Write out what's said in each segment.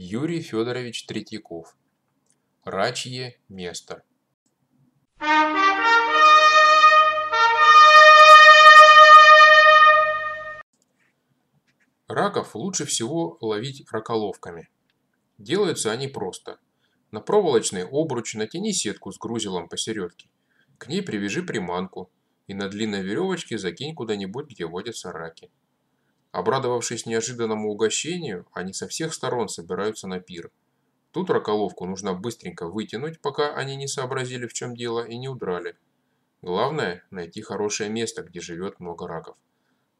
Юрий Федорович Третьяков. Рачье место. Раков лучше всего ловить раколовками. Делаются они просто. На проволочный обруч натяни сетку с грузилом посередке. К ней привяжи приманку и на длинной веревочке закинь куда-нибудь, где водятся раки. Обрадовавшись неожиданному угощению, они со всех сторон собираются на пир. Тут раколовку нужно быстренько вытянуть, пока они не сообразили, в чем дело, и не удрали. Главное – найти хорошее место, где живет много раков.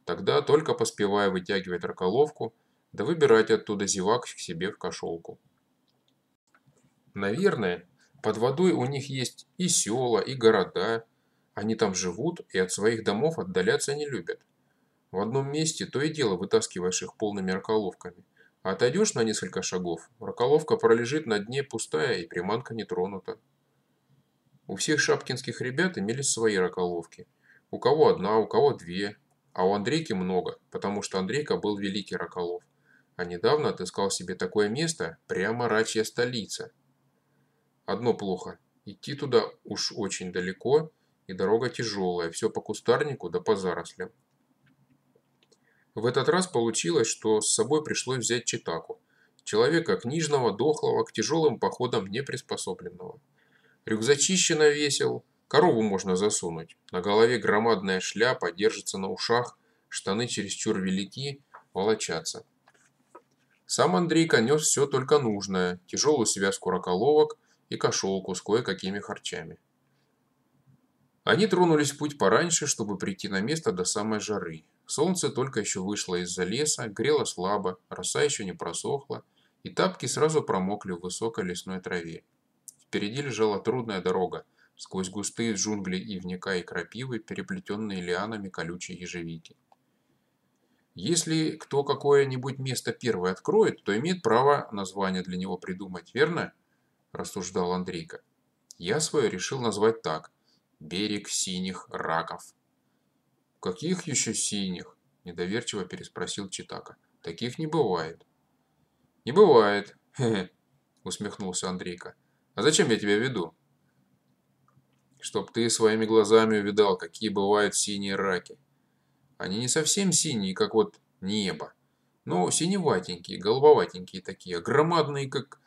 Тогда, только поспевая вытягивать раколовку, да выбирать оттуда зевак к себе в кошелку. Наверное, под водой у них есть и села, и города. Они там живут и от своих домов отдаляться не любят. В одном месте то и дело вытаскиваешь их полными раколовками. А отойдешь на несколько шагов, раколовка пролежит на дне пустая и приманка не тронута. У всех шапкинских ребят имелись свои раколовки. У кого одна, у кого две, а у Андрейки много, потому что Андрейка был великий раколов. А недавно отыскал себе такое место, прямо рачья столица. Одно плохо. Идти туда уж очень далеко, и дорога тяжелая, все по кустарнику да по зарослям. В этот раз получилось, что с собой пришлось взять читаку. Человека книжного, дохлого, к тяжелым походам не приспособленного. Рюкзачище навесил, Корову можно засунуть. На голове громадная шляпа, держится на ушах, штаны чересчур велики, волочатся. Сам Андрейка нес все только нужное, тяжелую связку раколовок и кошелку с кое-какими харчами. Они тронулись в путь пораньше, чтобы прийти на место до самой жары. Солнце только еще вышло из-за леса, грело слабо, роса еще не просохла, и тапки сразу промокли в высокой лесной траве. Впереди лежала трудная дорога, сквозь густые джунгли ивника и крапивы, переплетенные лианами колючей ежевики. Если кто какое-нибудь место первое откроет, то имеет право название для него придумать, верно? Рассуждал Андрейка. Я свое решил назвать так. Берег синих раков. Каких еще синих? Недоверчиво переспросил Читака. Таких не бывает. Не бывает, усмехнулся Андрейка. А зачем я тебя веду? чтоб ты своими глазами увидал, какие бывают синие раки. Они не совсем синие, как вот небо, но синеватенькие, голубоватенькие такие, громадные, как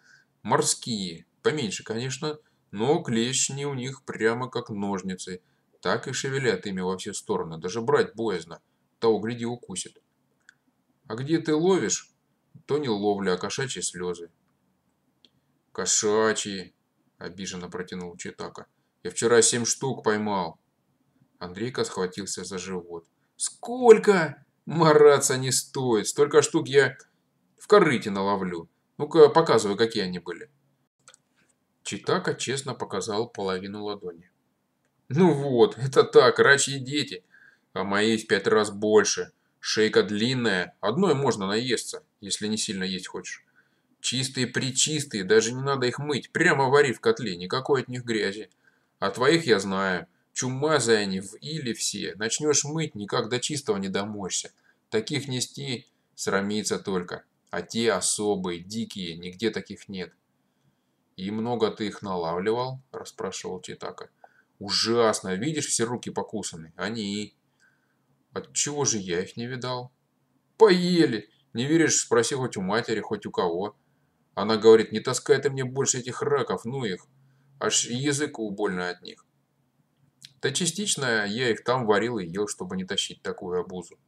морские, поменьше, конечно, но клещни у них прямо как ножницы, так и шевелят ими во все стороны, даже брать боязно, того гляди укусит. А где ты ловишь, то не ловля, а кошачьи слезы. Кошачьи, обиженно протянул Читака. Я вчера семь штук поймал. Андрейка схватился за живот. Сколько? Мараться не стоит. Столько штук я в корыте наловлю. Ну-ка, показывай, какие они были. Читака честно показал половину ладони. Ну вот, это так, рачьи дети. А мои в пять раз больше. Шейка длинная, одной можно наесться, если не сильно есть хочешь. Чистые-причистые, даже не надо их мыть, прямо вари в котле, никакой от них грязи. А твоих я знаю. Чумазые они в или все. Начнешь мыть, никак до чистого не домоешься. Таких нести срамиться только. А те особые, дикие, нигде таких нет. «И много ты их налавливал?» – расспрашивал Читака. «Ужасно! Видишь, все руки покусаны. Они...» «Отчего же я их не видал?» «Поели! Не веришь? Спроси хоть у матери, хоть у кого». Она говорит, не таскай ты мне больше этих раков, ну их. Аж языку больно от них. Да частично я их там варил и ел, чтобы не тащить такую обузу.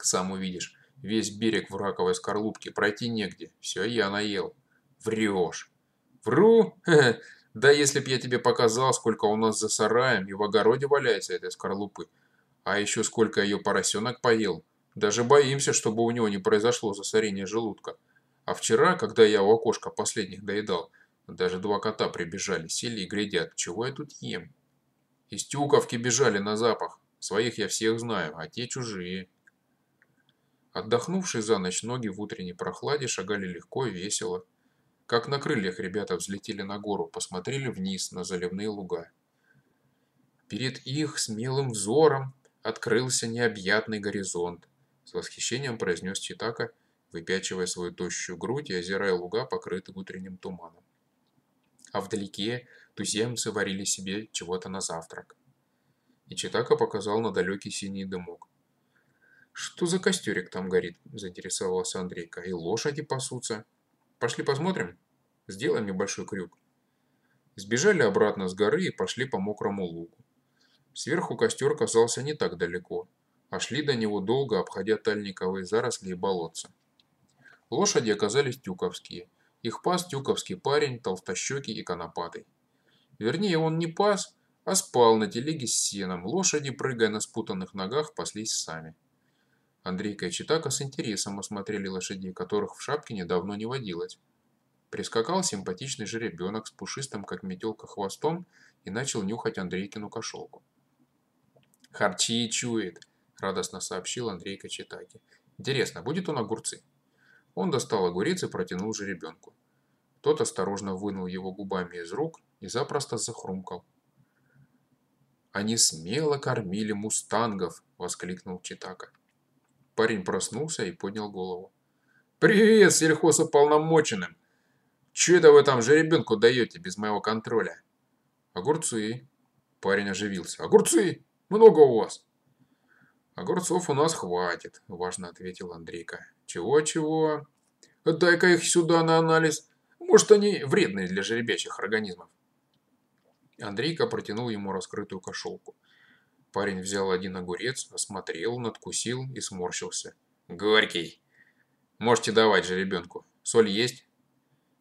Сам увидишь, весь берег в раковой скорлупке, пройти негде. Все я наел. Врешь. Вру? Да если б я тебе показал, сколько у нас за сараем и в огороде валяется этой скорлупы. А еще сколько ее поросенок поел. Даже боимся, чтобы у него не произошло засорение желудка. А вчера, когда я у окошка последних доедал, даже два кота прибежали, сели и глядят, чего я тут ем. Из тюковки бежали на запах. Своих я всех знаю, а те чужие. Отдохнувшие за ночь ноги в утренней прохладе шагали легко и весело. Как на крыльях ребята взлетели на гору, посмотрели вниз на заливные луга. Перед их смелым взором открылся необъятный горизонт. С восхищением произнес Читака, выпячивая свою тощую грудь и озирая луга, покрытые утренним туманом. А вдалеке туземцы варили себе чего-то на завтрак. И Читака показал на далекий синий дымок. «Что за костерик там горит?» – заинтересовался Андрейка. «И лошади пасутся. Пошли посмотрим? Сделаем небольшой крюк». Сбежали обратно с горы и пошли по мокрому лугу. Сверху костер казался не так далеко, а шли до него долго, обходя тальниковые заросли и болотца. Лошади оказались тюковские. Их пас тюковский парень, толстощекий и конопатый. Вернее, он не пас, а спал на телеге с сеном. Лошади, прыгая на спутанных ногах, паслись сами. Андрейка и Читака с интересом осмотрели лошадей, которых в шапке недавно не водилось. Прискакал симпатичный жеребенок с пушистым, как метелка, хвостом и начал нюхать Андрейкину кошелку. «Харчи чует», – радостно сообщил Андрейка Читаке. «Интересно, будет он огурцы?» Он достал огурец и протянул жеребенку. Тот осторожно вынул его губами из рук и запросто захрумкал. «Они смело кормили мустангов!» – воскликнул Читака. Парень проснулся и поднял голову. «Привет, сельхозуполномоченным! Че это вы там жеребенку даете без моего контроля?» «Огурцы!» Парень оживился. «Огурцы! Много у вас?» «Огурцов у нас хватит», – важно ответил Андрейка. «Чего-чего? Дай-ка их сюда на анализ. Может, они вредные для жеребячих организмов». Андрейка протянул ему раскрытую кошелку. Парень взял один огурец, осмотрел, надкусил и сморщился. «Горький. Можете давать жеребенку. Соль есть?»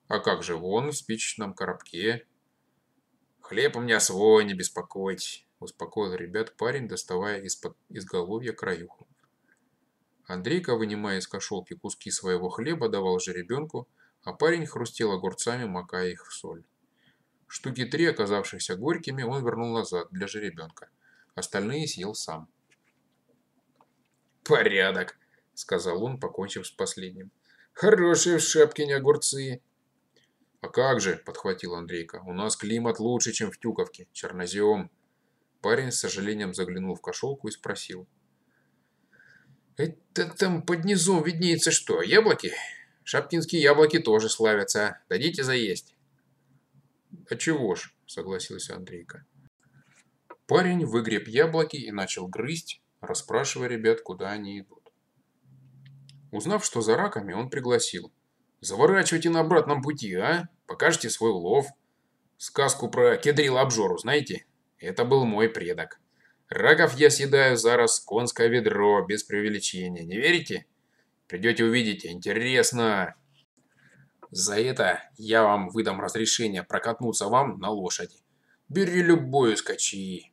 «А как же, вон в спичечном коробке». «Хлеб у меня свой, не беспокойтесь». – успокоил ребят парень, доставая из-под изголовья краюху. Андрейка, вынимая из кошелки куски своего хлеба, давал жеребенку, а парень хрустел огурцами, макая их в соль. Штуки три, оказавшихся горькими, он вернул назад для жеребенка. Остальные съел сам. «Порядок», – сказал он, покончив с последним. «Хорошие в Шапкине огурцы». «А как же», – подхватил Андрейка, – «у нас климат лучше, чем в Тюковке. Чернозем». Парень с сожалением заглянул в кошелку и спросил. «Это там под низом виднеется что, яблоки? Шаптинские яблоки тоже славятся. Дадите заесть?» «А чего ж?» – согласился Андрейка. Парень выгреб яблоки и начал грызть, расспрашивая ребят, куда они идут. Узнав, что за раками, он пригласил. «Заворачивайте на обратном пути, а? Покажите свой улов. Сказку про кедрил обжору знаете?» Это был мой предок. Раков я съедаю зараз конское ведро, без преувеличения. Не верите? Придете увидите. Интересно. За это я вам выдам разрешение прокатнуться вам на лошади. Бери любую скачи.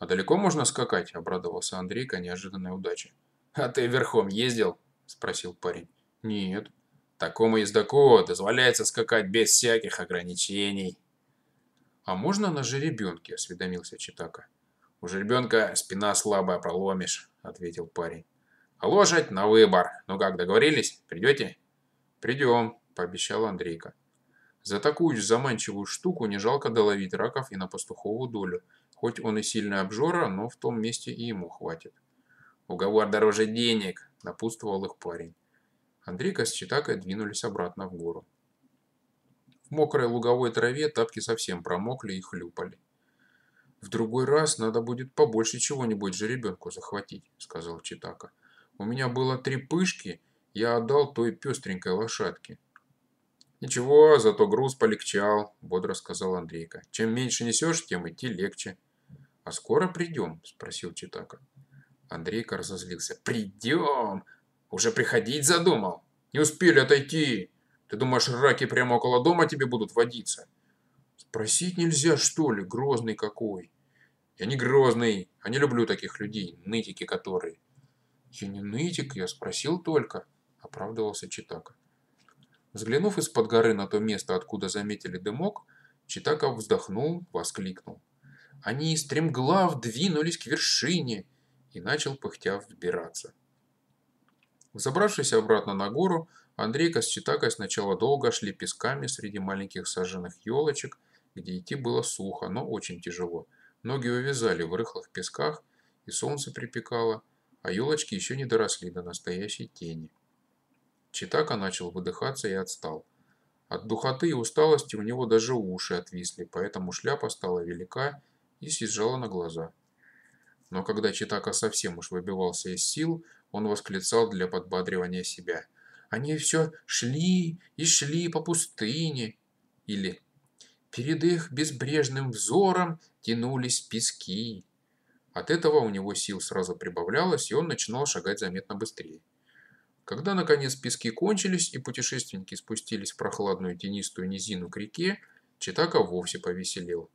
А далеко можно скакать? Обрадовался Андрейка неожиданной удаче. А ты верхом ездил? Спросил парень. Нет. Такому ездаку дозволяется скакать без всяких ограничений. «А можно на жеребенке?» – осведомился Читака. «У жеребенка спина слабая, проломишь», – ответил парень. «А лошадь на выбор. Ну как, договорились? Придете?» «Придем», – пообещал Андрейка. За такую заманчивую штуку не жалко доловить раков и на пастуховую долю. Хоть он и сильный обжора, но в том месте и ему хватит. «Уговор дороже денег», – напутствовал их парень. Андрейка с Читакой двинулись обратно в гору. В мокрой луговой траве тапки совсем промокли и хлюпали. «В другой раз надо будет побольше чего-нибудь жеребенку захватить», — сказал Читака. «У меня было три пышки, я отдал той пестренькой лошадке». «Ничего, зато груз полегчал», — бодро сказал Андрейка. «Чем меньше несешь, тем идти легче». «А скоро придем?» — спросил Читака. Андрейка разозлился. «Придем! Уже приходить задумал? Не успели отойти!» Ты думаешь, раки прямо около дома тебе будут водиться? Спросить нельзя, что ли, грозный какой? Я не грозный, а не люблю таких людей, нытики которые. Я не нытик, я спросил только, оправдывался Читака. Взглянув из-под горы на то место, откуда заметили дымок, Читака вздохнул, воскликнул. Они стремглав двинулись к вершине и начал пыхтя взбираться. Забравшись обратно на гору, Андрейка с Читакой сначала долго шли песками среди маленьких саженных елочек, где идти было сухо, но очень тяжело. Ноги увязали в рыхлых песках, и солнце припекало, а елочки еще не доросли до настоящей тени. Читака начал выдыхаться и отстал. От духоты и усталости у него даже уши отвисли, поэтому шляпа стала велика и съезжала на глаза. Но когда Читака совсем уж выбивался из сил, он восклицал для подбадривания себя. «Они все шли и шли по пустыне!» Или «Перед их безбрежным взором тянулись пески!» От этого у него сил сразу прибавлялось, и он начинал шагать заметно быстрее. Когда, наконец, пески кончились и путешественники спустились в прохладную тенистую низину к реке, Читака вовсе повеселел.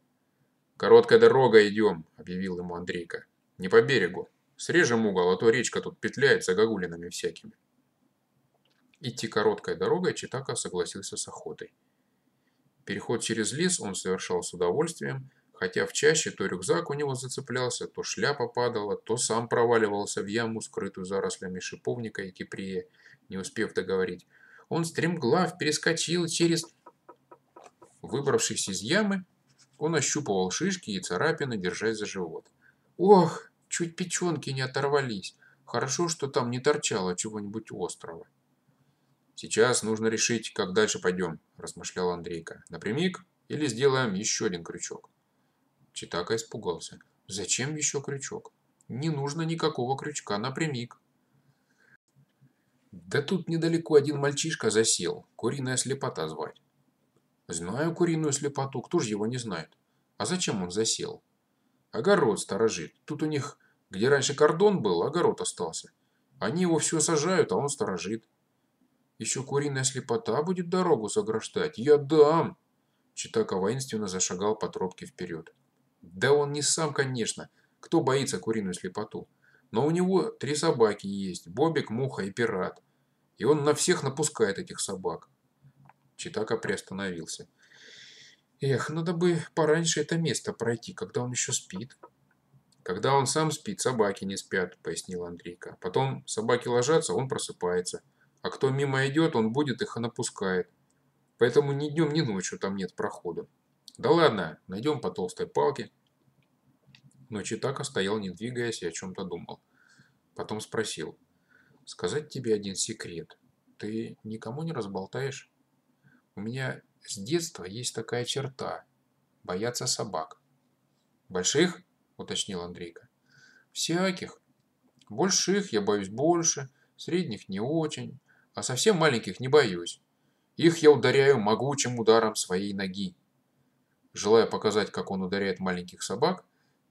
«Короткая дорога идем», — объявил ему Андрейка. «Не по берегу. Срежем угол, а то речка тут петляет за гагулинами всякими». Идти короткой дорогой Читака согласился с охотой. Переход через лес он совершал с удовольствием, хотя в чаще то рюкзак у него зацеплялся, то шляпа падала, то сам проваливался в яму, скрытую зарослями шиповника и киприя, не успев договорить. Он стремглав перескочил через... Выбравшись из ямы, он ощупывал шишки и царапины, держась за живот. Ох, чуть печенки не оторвались. Хорошо, что там не торчало чего-нибудь острого. Сейчас нужно решить, как дальше пойдем, размышлял Андрейка. Напрямик или сделаем еще один крючок? Читака испугался. Зачем еще крючок? Не нужно никакого крючка, напрямик. Да тут недалеко один мальчишка засел. Куриная слепота звать. Знаю куриную слепоту, кто же его не знает? А зачем он засел? Огород сторожит. Тут у них, где раньше кордон был, огород остался. Они его все сажают, а он сторожит. Еще куриная слепота будет дорогу заграждать. Я дам!» Читака воинственно зашагал по тропке вперед. Да он не сам, конечно. Кто боится куриную слепоту? Но у него три собаки есть. Бобик, Муха и Пират. И он на всех напускает этих собак. Читака приостановился. Эх, надо бы пораньше это место пройти, когда он еще спит. Когда он сам спит, собаки не спят, пояснил Андрейка. Потом собаки ложатся, он просыпается. А кто мимо идет, он будет их и напускает. Поэтому ни днем, ни ночью там нет прохода. Да ладно, найдем по толстой палке. Но Читака стоял, не двигаясь, и о чем-то думал. Потом спросил. Сказать тебе один секрет. Ты никому не разболтаешь? У меня с детства есть такая черта. Бояться собак. Больших? Уточнил Андрейка. Всяких. Больших я боюсь больше, средних не очень, а совсем маленьких не боюсь. Их я ударяю могучим ударом своей ноги. Желая показать, как он ударяет маленьких собак,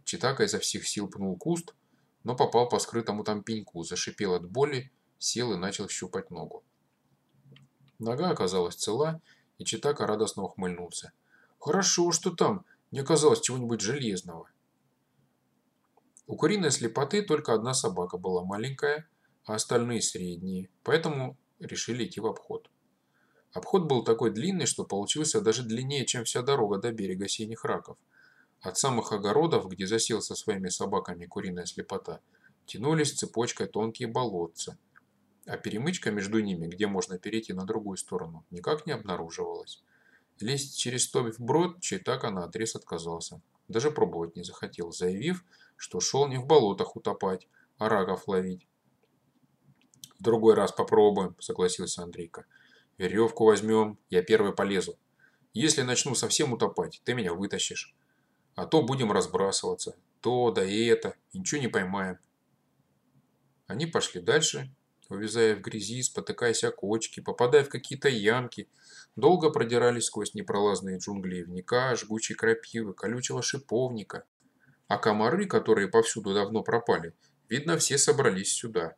Читака изо всех сил пнул куст, но попал по скрытому там пеньку, зашипел от боли, сел и начал щупать ногу. Нога оказалась цела, и Читака радостно ухмыльнулся. «Хорошо, что там не оказалось чего-нибудь железного». У куриной слепоты только одна собака была маленькая, а остальные средние, поэтому решили идти в обход. Обход был такой длинный, что получился даже длиннее, чем вся дорога до берега Синих Раков. От самых огородов, где засел со своими собаками куриная слепота, тянулись цепочкой тонкие болотца, а перемычка между ними, где можно перейти на другую сторону, никак не обнаруживалась. Лезть через то вброд Чайтака наотрез отказался. Даже пробовать не захотел, заявив, что шел не в болотах утопать, а раков ловить. «В другой раз попробуем», — согласился Андрейка. Веревку возьмем, я первый полезу. Если начну совсем утопать, ты меня вытащишь. А то будем разбрасываться. То, да и это. И ничего не поймаем. Они пошли дальше, увязая в грязи, спотыкаясь о кочки, попадая в какие-то ямки. Долго продирались сквозь непролазные джунгли ивника, жгучей крапивы, колючего шиповника. А комары, которые повсюду давно пропали, видно, все собрались сюда.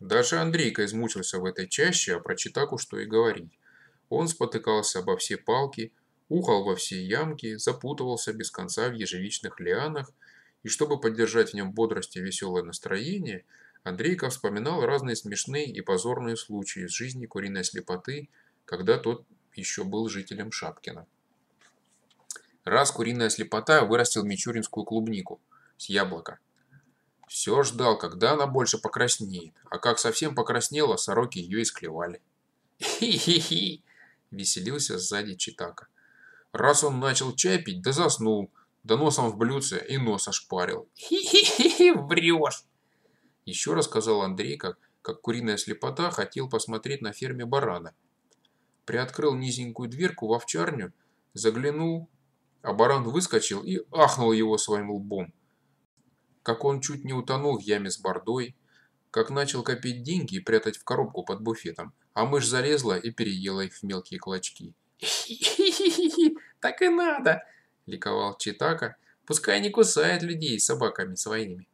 Даже Андрейка измучился в этой чаще, а про Читаку что и говорить. Он спотыкался обо все палки, ухал во все ямки, запутывался без конца в ежевичных лианах, и чтобы поддержать в нем бодрость и веселое настроение, Андрейка вспоминал разные смешные и позорные случаи из жизни куриной слепоты, когда тот еще был жителем Шапкина. Раз куриная слепота вырастил мичуринскую клубнику с яблока. Все ждал, когда она больше покраснеет. А как совсем покраснела, сороки ее исклевали. «Хи-хи-хи!» – веселился сзади Читака. Раз он начал чай пить, да заснул, да носом в блюдце и нос ошпарил. «Хи-хи-хи! Врешь!» Еще рассказал Андрей, как как куриная слепота, хотел посмотреть на ферме барана. Приоткрыл низенькую дверку в овчарню, заглянул, а баран выскочил и ахнул его своим лбом. Как он чуть не утонул в яме с бордой, как начал копить деньги и прятать в коробку под буфетом, а мышь залезла и переела их в мелкие клочки. «Хи-хи-хи, так и надо!» – ликовал Читака. «Пускай не кусает людей собаками своими».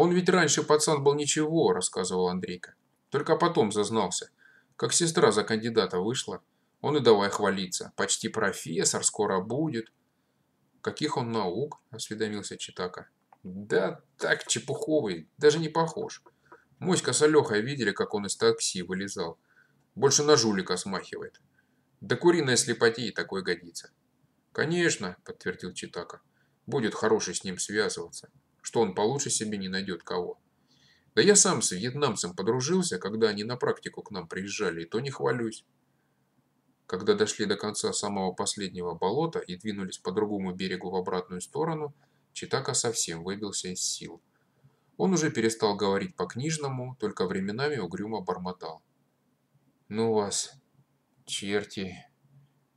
«Он ведь раньше пацан был ничего», – рассказывал Андрейка. «Только потом зазнался. Как сестра за кандидата вышла, он и давай хвалиться. Почти профессор, скоро будет». «Каких он наук?» – осведомился Читака. «Да так, чепуховый, даже не похож. Моська с Алехой видели, как он из такси вылезал. Больше на жулика смахивает. Да куриная слепотия такой годится». «Конечно», – подтвердил Читака. «Будет хороший с ним связываться» что он получше себе не найдет кого. Да я сам с вьетнамцем подружился, когда они на практику к нам приезжали, и то не хвалюсь. Когда дошли до конца самого последнего болота и двинулись по другому берегу в обратную сторону, Читака совсем выбился из сил. Он уже перестал говорить по-книжному, только временами угрюмо бормотал. «Ну вас, черти,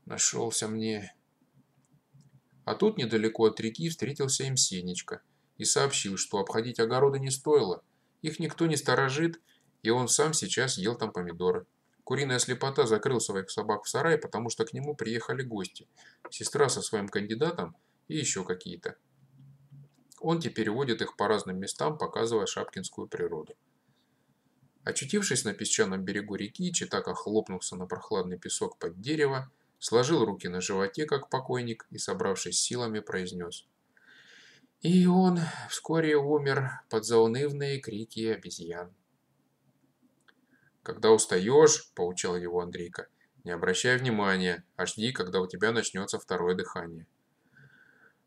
нашелся мне...» А тут недалеко от реки встретился им Сенечка – и сообщил, что обходить огороды не стоило. Их никто не сторожит, и он сам сейчас ел там помидоры. Куриная слепота закрыл своих собак в сарае, потому что к нему приехали гости. Сестра со своим кандидатом и еще какие-то. Он теперь водит их по разным местам, показывая шапкинскую природу. Очутившись на песчаном берегу реки, Читака хлопнулся на прохладный песок под дерево, сложил руки на животе, как покойник, и, собравшись силами, произнес – и он вскоре умер под заунывные крики обезьян. «Когда устаешь, — поучал его Андрейка, — не обращай внимания, а жди, когда у тебя начнется второе дыхание».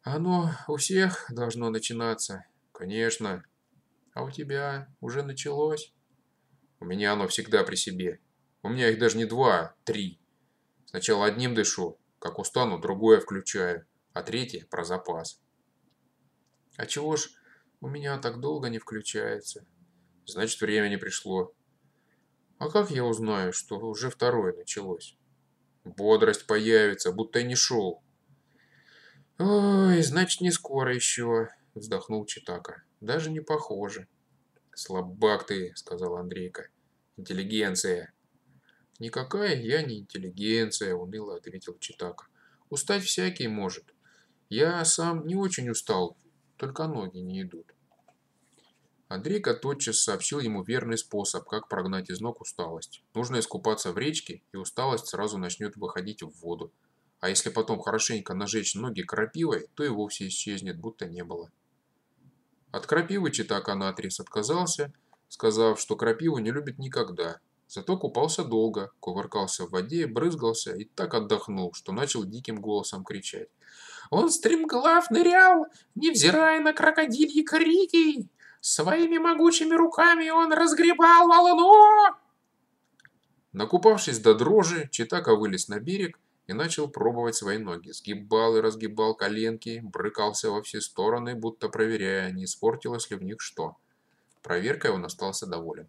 «Оно у всех должно начинаться, конечно. А у тебя уже началось?» «У меня оно всегда при себе. У меня их даже не два, а три. Сначала одним дышу, как устану, другое включаю, а третье про запас». А чего ж у меня так долго не включается? Значит, время не пришло. А как я узнаю, что уже второе началось? Бодрость появится, будто и не шел. Ой, значит, не скоро еще, вздохнул Читака. Даже не похоже. Слабак ты, сказал Андрейка. Интеллигенция. Никакая я не интеллигенция, уныло ответил Читака. Устать всякий может. Я сам не очень устал, только ноги не идут. Андрейка тотчас сообщил ему верный способ, как прогнать из ног усталость. Нужно искупаться в речке, и усталость сразу начнет выходить в воду. А если потом хорошенько нажечь ноги крапивой, то и вовсе исчезнет, будто не было. От крапивы Читака наотрез отказался, сказав, что крапиву не любит никогда. Зато купался долго, кувыркался в воде, брызгался и так отдохнул, что начал диким голосом кричать. Он стремглав нырял, невзирая на крокодильи крики. Своими могучими руками он разгребал волну. Накупавшись до дрожи, Читака вылез на берег и начал пробовать свои ноги. Сгибал и разгибал коленки, брыкался во все стороны, будто проверяя, не испортилось ли в них что. Проверкой он остался доволен.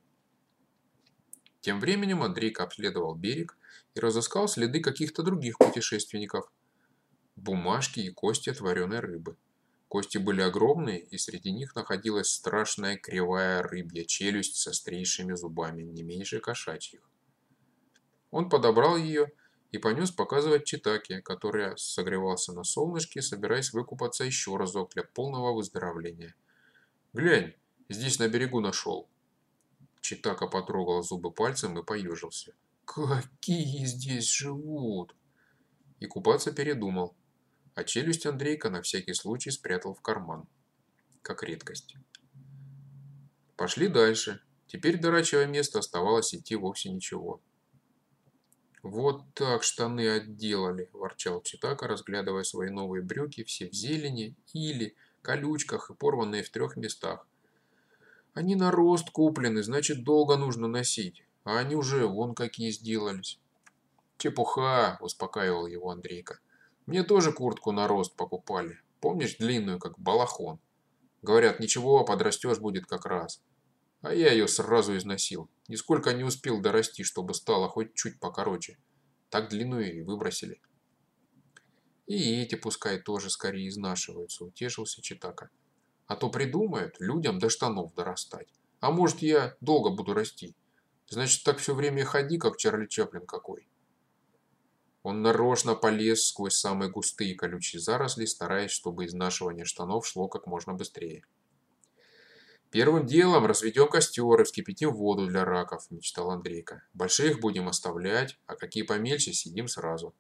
Тем временем Андрейка обследовал берег и разыскал следы каких-то других путешественников – бумажки и кости от вареной рыбы. Кости были огромные, и среди них находилась страшная кривая рыбья челюсть с острейшими зубами, не меньше кошачьих. Он подобрал ее и понес показывать Читаке, который согревался на солнышке, собираясь выкупаться еще разок для полного выздоровления. «Глянь, здесь на берегу нашел». Читака потрогал зубы пальцем и поежился. «Какие здесь живут!» И купаться передумал а челюсть Андрейка на всякий случай спрятал в карман. Как редкость. Пошли дальше. Теперь до рачьего места оставалось идти вовсе ничего. «Вот так штаны отделали», – ворчал Читака, разглядывая свои новые брюки, все в зелени, или, колючках и порванные в трех местах. «Они на рост куплены, значит, долго нужно носить, а они уже вон какие сделались». «Чепуха», – успокаивал его Андрейка. Мне тоже куртку на рост покупали. Помнишь, длинную, как балахон? Говорят, ничего, подрастешь будет как раз. А я ее сразу износил. Нисколько не успел дорасти, чтобы стало хоть чуть покороче. Так длину и выбросили. И эти пускай тоже скорее изнашиваются, утешился Читака. А то придумают людям до штанов дорастать. А может я долго буду расти. Значит, так все время ходи, как Чарли Чаплин какой. Он нарочно полез сквозь самые густые колючие заросли, стараясь, чтобы изнашивание штанов шло как можно быстрее. «Первым делом разведем костер и вскипятим воду для раков», – мечтал Андрейка. «Больших будем оставлять, а какие помельче съедим сразу».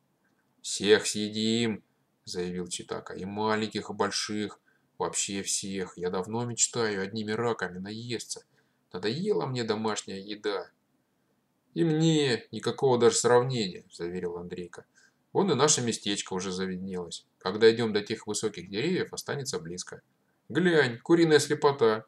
«Всех съедим», – заявил Читака. «И маленьких, и больших. Вообще всех. Я давно мечтаю одними раками наесться. Надоела мне домашняя еда». «И мне никакого даже сравнения», – заверил Андрейка. «Вон и наше местечко уже заведнелось. Когда идем до тех высоких деревьев, останется близко. Глянь, куриная слепота».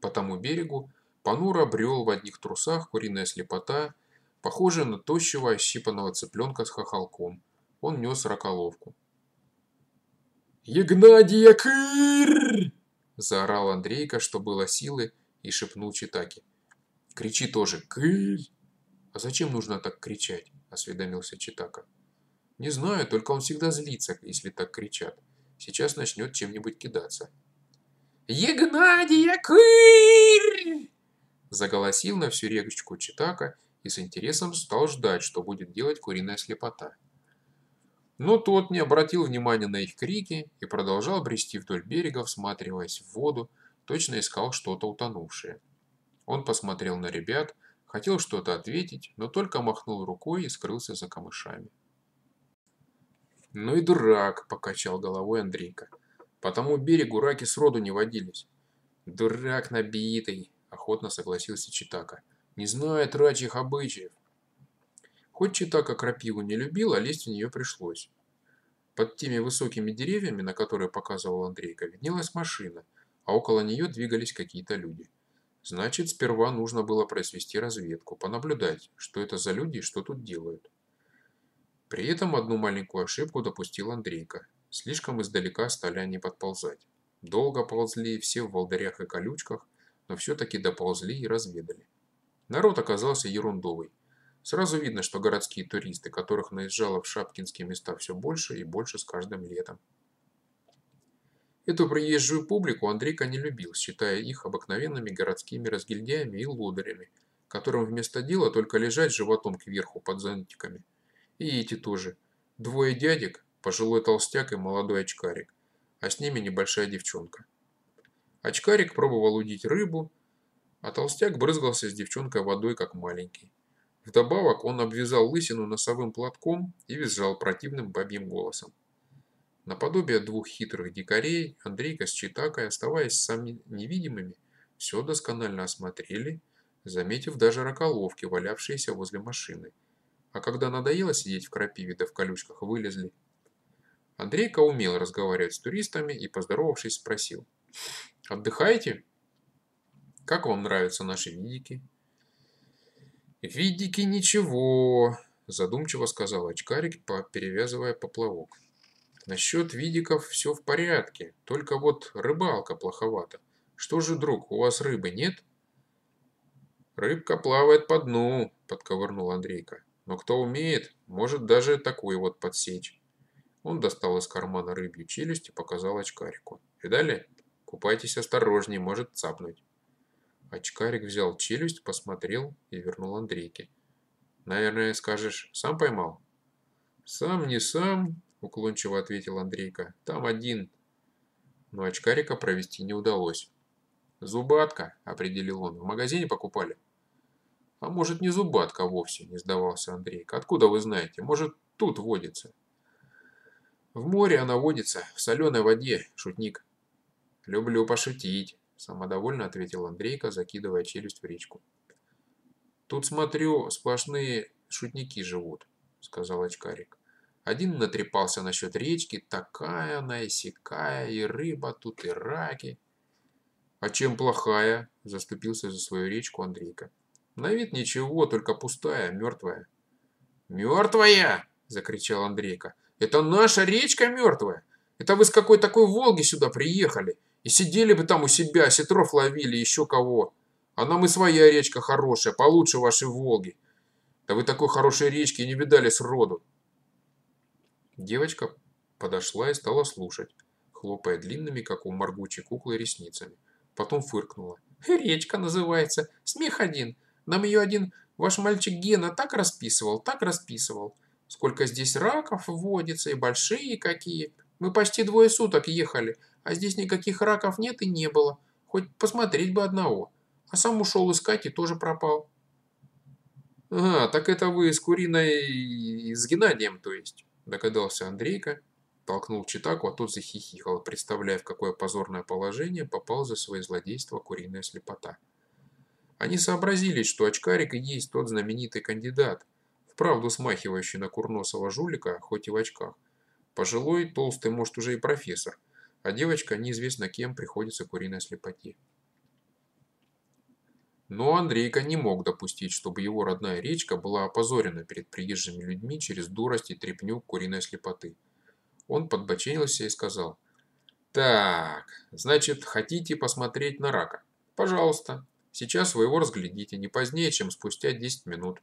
По тому берегу понуро брел в одних трусах куриная слепота, похожая на тощего ощипанного цыпленка с хохолком. Он нес раколовку. «Егнадия Кыр!» – заорал Андрейка, что было силы, и шепнул Читаки. «Кричи тоже, Кыр!» «А зачем нужно так кричать?» – осведомился Читака. «Не знаю, только он всегда злится, если так кричат. Сейчас начнет чем-нибудь кидаться». «Егнадия Кырь!» Заголосил на всю речку Читака и с интересом стал ждать, что будет делать куриная слепота. Но тот не обратил внимания на их крики и продолжал брести вдоль берега, всматриваясь в воду, точно искал что-то утонувшее. Он посмотрел на ребят, хотел что-то ответить, но только махнул рукой и скрылся за камышами. «Ну и дурак!» – покачал головой Андрейка. По тому берегу раки сроду не водились. Дурак набитый, охотно согласился Читака. Не знает рачьих обычаев. Хоть Читака крапиву не любил, а лезть в нее пришлось. Под теми высокими деревьями, на которые показывал Андрейка, виднелась машина, а около нее двигались какие-то люди. Значит, сперва нужно было произвести разведку, понаблюдать, что это за люди и что тут делают. При этом одну маленькую ошибку допустил Андрейка. Слишком издалека стали они подползать. Долго ползли, все в волдырях и колючках, но все-таки доползли и разведали. Народ оказался ерундовый. Сразу видно, что городские туристы, которых наезжало в шапкинские места все больше и больше с каждым летом. Эту приезжую публику Андрейка не любил, считая их обыкновенными городскими разгильдяями и лодырями, которым вместо дела только лежать животом кверху под зонтиками. И эти тоже. Двое дядек, пожилой толстяк и молодой очкарик, а с ними небольшая девчонка. Очкарик пробовал удить рыбу, а толстяк брызгался с девчонкой водой, как маленький. Вдобавок он обвязал лысину носовым платком и визжал противным бабьим голосом. Наподобие двух хитрых дикарей, Андрейка с Читакой, оставаясь сами невидимыми, все досконально осмотрели, заметив даже раколовки, валявшиеся возле машины. А когда надоело сидеть в крапиве да в колючках, вылезли Андрейка умел разговаривать с туристами и, поздоровавшись, спросил. «Отдыхаете? Как вам нравятся наши видики?» «Видики ничего», – задумчиво сказал очкарик, перевязывая поплавок. «Насчет видиков все в порядке, только вот рыбалка плоховата. Что же, друг, у вас рыбы нет?» «Рыбка плавает по дну», – подковырнул Андрейка. «Но кто умеет, может даже такую вот подсечь». Он достал из кармана рыбью челюсть и показал очкарику. «Видали? Купайтесь осторожнее, может цапнуть». Очкарик взял челюсть, посмотрел и вернул Андрейке. «Наверное, скажешь, сам поймал?» «Сам не сам», – уклончиво ответил Андрейка. «Там один». Но очкарика провести не удалось. «Зубатка», – определил он. «В магазине покупали?» «А может, не зубатка вовсе», – не сдавался Андрейка. «Откуда вы знаете? Может, тут водится?» В море она водится, в соленой воде, шутник. Люблю пошутить, самодовольно ответил Андрейка, закидывая челюсть в речку. Тут, смотрю, сплошные шутники живут, сказал очкарик. Один натрепался насчет речки, такая она и сякая, и рыба тут, и раки. А чем плохая? Заступился за свою речку Андрейка. На вид ничего, только пустая, мертвая. Мертвая! Закричал Андрейка. Это наша речка мертвая. Это вы с какой такой Волги сюда приехали? И сидели бы там у себя, сетров ловили, еще кого. А нам и своя речка хорошая, получше вашей Волги. Да вы такой хорошей речки не видали сроду. Девочка подошла и стала слушать, хлопая длинными, как у моргучей куклы, ресницами. Потом фыркнула. «Речка называется. Смех один. Нам ее один ваш мальчик Гена так расписывал, так расписывал. Сколько здесь раков водится, и большие какие. Мы почти двое суток ехали, а здесь никаких раков нет и не было. Хоть посмотреть бы одного. А сам ушел искать и тоже пропал». «А, так это вы с Куриной... с Геннадием, то есть?» Догадался Андрейка, толкнул Читаку, а тот захихикал, представляя, в какое позорное положение попал за свои злодейства куриная слепота. Они сообразили, что очкарик и есть тот знаменитый кандидат, вправду смахивающий на курносого жулика, хоть и в очках. Пожилой, толстый, может, уже и профессор, а девочка неизвестно кем приходится куриной слепоте. Но Андрейка не мог допустить, чтобы его родная речка была опозорена перед приезжими людьми через дурость и трепню куриной слепоты. Он подбоченился и сказал, «Так, значит, хотите посмотреть на рака? Пожалуйста, сейчас вы его разглядите не позднее, чем спустя 10 минут,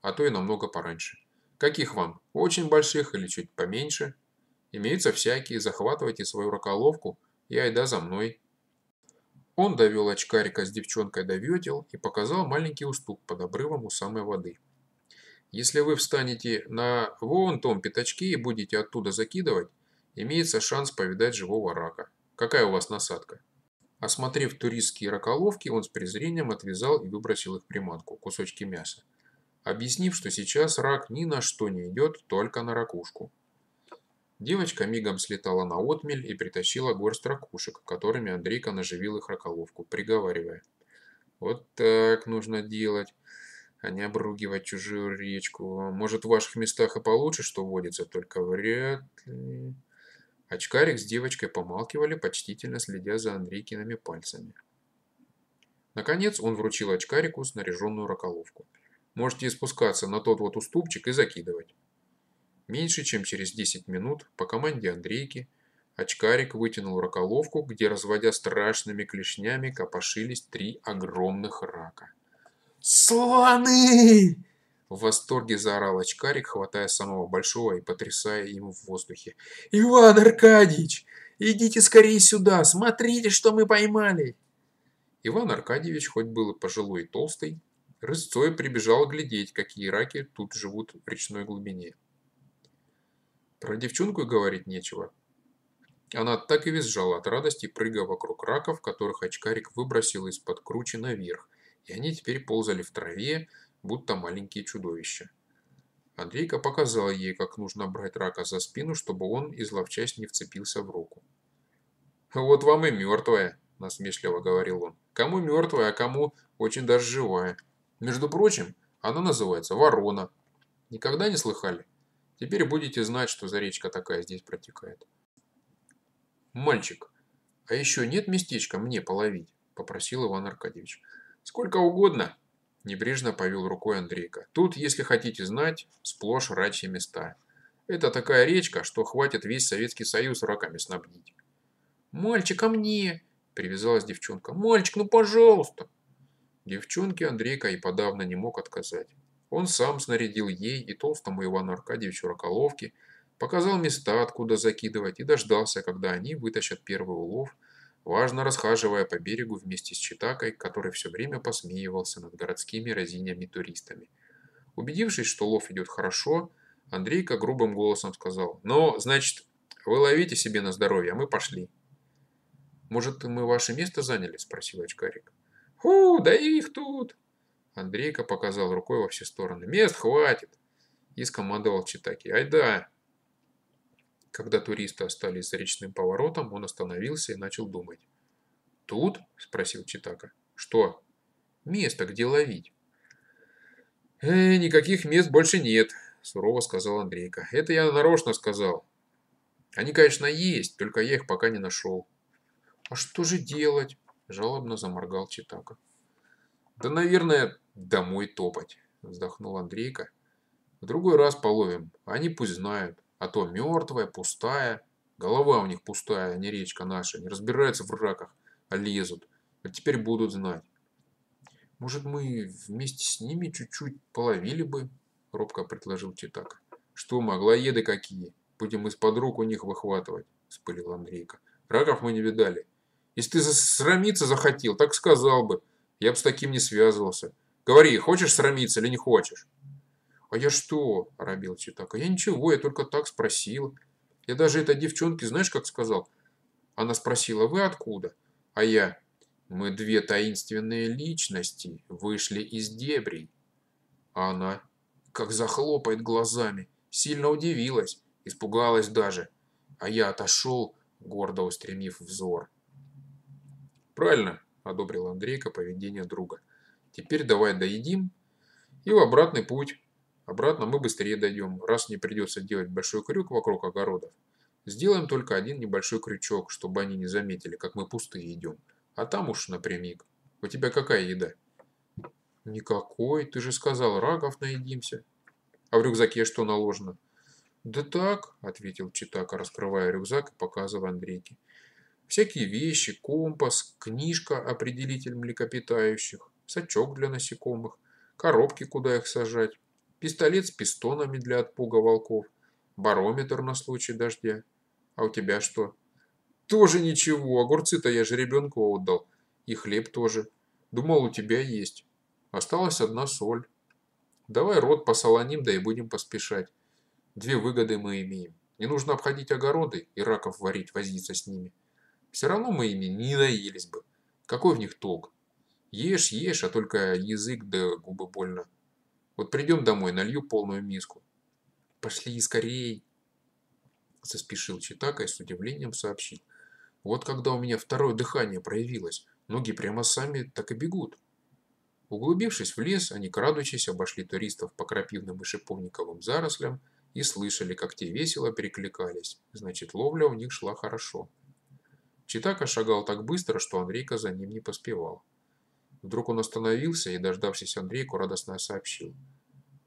а то и намного пораньше. Каких вам? Очень больших или чуть поменьше? Имеются всякие, захватывайте свою раколовку и айда за мной». Он довел очкарика с девчонкой до ветел и показал маленький уступ под обрывом у самой воды. Если вы встанете на вон том пятачке и будете оттуда закидывать, имеется шанс повидать живого рака. Какая у вас насадка? Осмотрев туристские раколовки, он с презрением отвязал и выбросил их приманку, кусочки мяса, объяснив, что сейчас рак ни на что не идет, только на ракушку. Девочка мигом слетала на отмель и притащила горсть ракушек, которыми Андрейка наживил их раколовку, приговаривая. «Вот так нужно делать, а не обругивать чужую речку. Может, в ваших местах и получше, что водится, только вряд ли...» Очкарик с девочкой помалкивали, почтительно следя за Андрейкиными пальцами. Наконец он вручил очкарику снаряженную раколовку. «Можете спускаться на тот вот уступчик и закидывать». Меньше чем через 10 минут по команде Андрейки очкарик вытянул раколовку, где, разводя страшными клешнями, копошились три огромных рака. «Слоны!» В восторге заорал очкарик, хватая самого большого и потрясая им в воздухе. «Иван Аркадьевич, идите скорее сюда, смотрите, что мы поймали!» Иван Аркадьевич, хоть был и пожилой и толстый, рысцой прибежал глядеть, какие раки тут живут в речной глубине. Про девчонку и говорить нечего. Она так и визжала от радости, прыгая вокруг раков, которых очкарик выбросил из-под кручи наверх, и они теперь ползали в траве, будто маленькие чудовища. Андрейка показал ей, как нужно брать рака за спину, чтобы он, изловчась, не вцепился в руку. «Вот вам и мертвая», – насмешливо говорил он. «Кому мертвая, а кому очень даже живая. Между прочим, она называется ворона. Никогда не слыхали?» Теперь будете знать, что за речка такая здесь протекает. Мальчик, а еще нет местечка мне половить? Попросил Иван Аркадьевич. Сколько угодно. Небрежно повел рукой Андрейка. Тут, если хотите знать, сплошь рачьи места. Это такая речка, что хватит весь Советский Союз раками снабдить. «Мальчик, а мне?» – привязалась девчонка. «Мальчик, ну пожалуйста!» Девчонке Андрейка и подавно не мог отказать. Он сам снарядил ей и толстому Ивану Аркадьевичу раколовки, показал места, откуда закидывать, и дождался, когда они вытащат первый улов, важно расхаживая по берегу вместе с Читакой, который все время посмеивался над городскими разинями-туристами. Убедившись, что лов идет хорошо, Андрейка грубым голосом сказал, «Ну, значит, вы ловите себе на здоровье, а мы пошли». «Может, мы ваше место заняли?» – спросил очкарик. «Фу, да их тут!» Андрейка показал рукой во все стороны. «Мест хватит!» И скомандовал Читаки. «Айда!» Когда туристы остались за речным поворотом, он остановился и начал думать. «Тут?» – спросил Читака. «Что?» «Место, где ловить». «Э, никаких мест больше нет», – сурово сказал Андрейка. «Это я нарочно сказал. Они, конечно, есть, только я их пока не нашел». «А что же делать?» – жалобно заморгал Читака. «Да, наверное, домой топать», – вздохнул Андрейка. «В другой раз половим, они пусть знают, а то мертвая, пустая, Голова у них пустая, а не речка наша. Не разбираются в раках, а лезут. А теперь будут знать. Может, мы вместе с ними чуть-чуть половили бы? Робко предложил Читак. Что, могла еды какие? Будем из-под рук у них выхватывать, спылил Андрейка. Раков мы не видали. Если ты срамиться захотел, так сказал бы. Я бы с таким не связывался. Говори, хочешь срамиться или не хочешь? А я что? Оробил Читака. Я ничего, я только так спросил. Я даже этой девчонке, знаешь, как сказал? Она спросила, вы откуда? А я, мы две таинственные личности вышли из дебрей. А она, как захлопает глазами, сильно удивилась, испугалась даже. А я отошел, гордо устремив взор. Правильно, одобрил Андрейка поведение друга. Теперь давай доедим и в обратный путь. Обратно мы быстрее дойдем, раз не придется делать большой крюк вокруг огородов. Сделаем только один небольшой крючок, чтобы они не заметили, как мы пустые идем. А там уж напрямик. У тебя какая еда? Никакой, ты же сказал, раков наедимся. А в рюкзаке что наложено? Да так, ответил Читака, раскрывая рюкзак и показывая Андрейке. Всякие вещи, компас, книжка определитель млекопитающих, сачок для насекомых, коробки, куда их сажать, пистолет с пистонами для отпуга волков, барометр на случай дождя. А у тебя что? Тоже ничего, огурцы-то я же ребенку отдал. И хлеб тоже. Думал, у тебя есть. Осталась одна соль. Давай рот посолоним, да и будем поспешать. Две выгоды мы имеем. Не нужно обходить огороды и раков варить, возиться с ними. Все равно мы ими не наелись бы. Какой в них толк? Ешь, ешь, а только язык да губы больно. Вот придем домой, налью полную миску. Пошли скорей. Заспешил Читака и с удивлением сообщил. Вот когда у меня второе дыхание проявилось, ноги прямо сами так и бегут. Углубившись в лес, они, крадучись, обошли туристов по крапивным и шиповниковым зарослям и слышали, как те весело перекликались. Значит, ловля у них шла хорошо. Читака шагал так быстро, что Андрейка за ним не поспевал. Вдруг он остановился и, дождавшись Андрейку, радостно сообщил.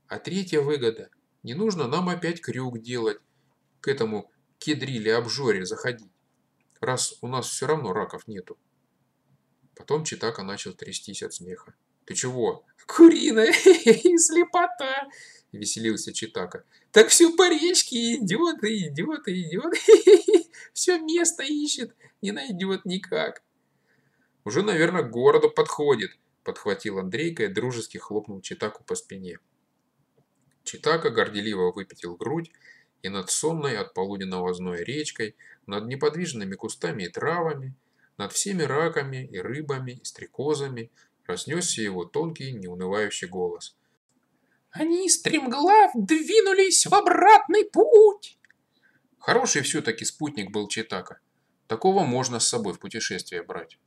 А третья выгода. Не нужно нам опять крюк делать, к этому кедриле обжоре заходить, раз у нас все равно раков нету. Потом Читака начал трястись от смеха. «Ты чего?» «Куриная слепота!» – веселился Читака. «Так все по речке идет и идет и идет. Все место ищет, не найдет никак». «Уже, наверное, к городу подходит», – подхватил Андрейка и дружески хлопнул Читаку по спине. Читака горделиво выпятил грудь и над сонной от полуденного зноя речкой, над неподвижными кустами и травами, над всеми раками и рыбами и стрекозами разнесся его тонкий, неунывающий голос. «Они, стремглав, двинулись в обратный путь!» Хороший все-таки спутник был Читака. Такого можно с собой в путешествие брать.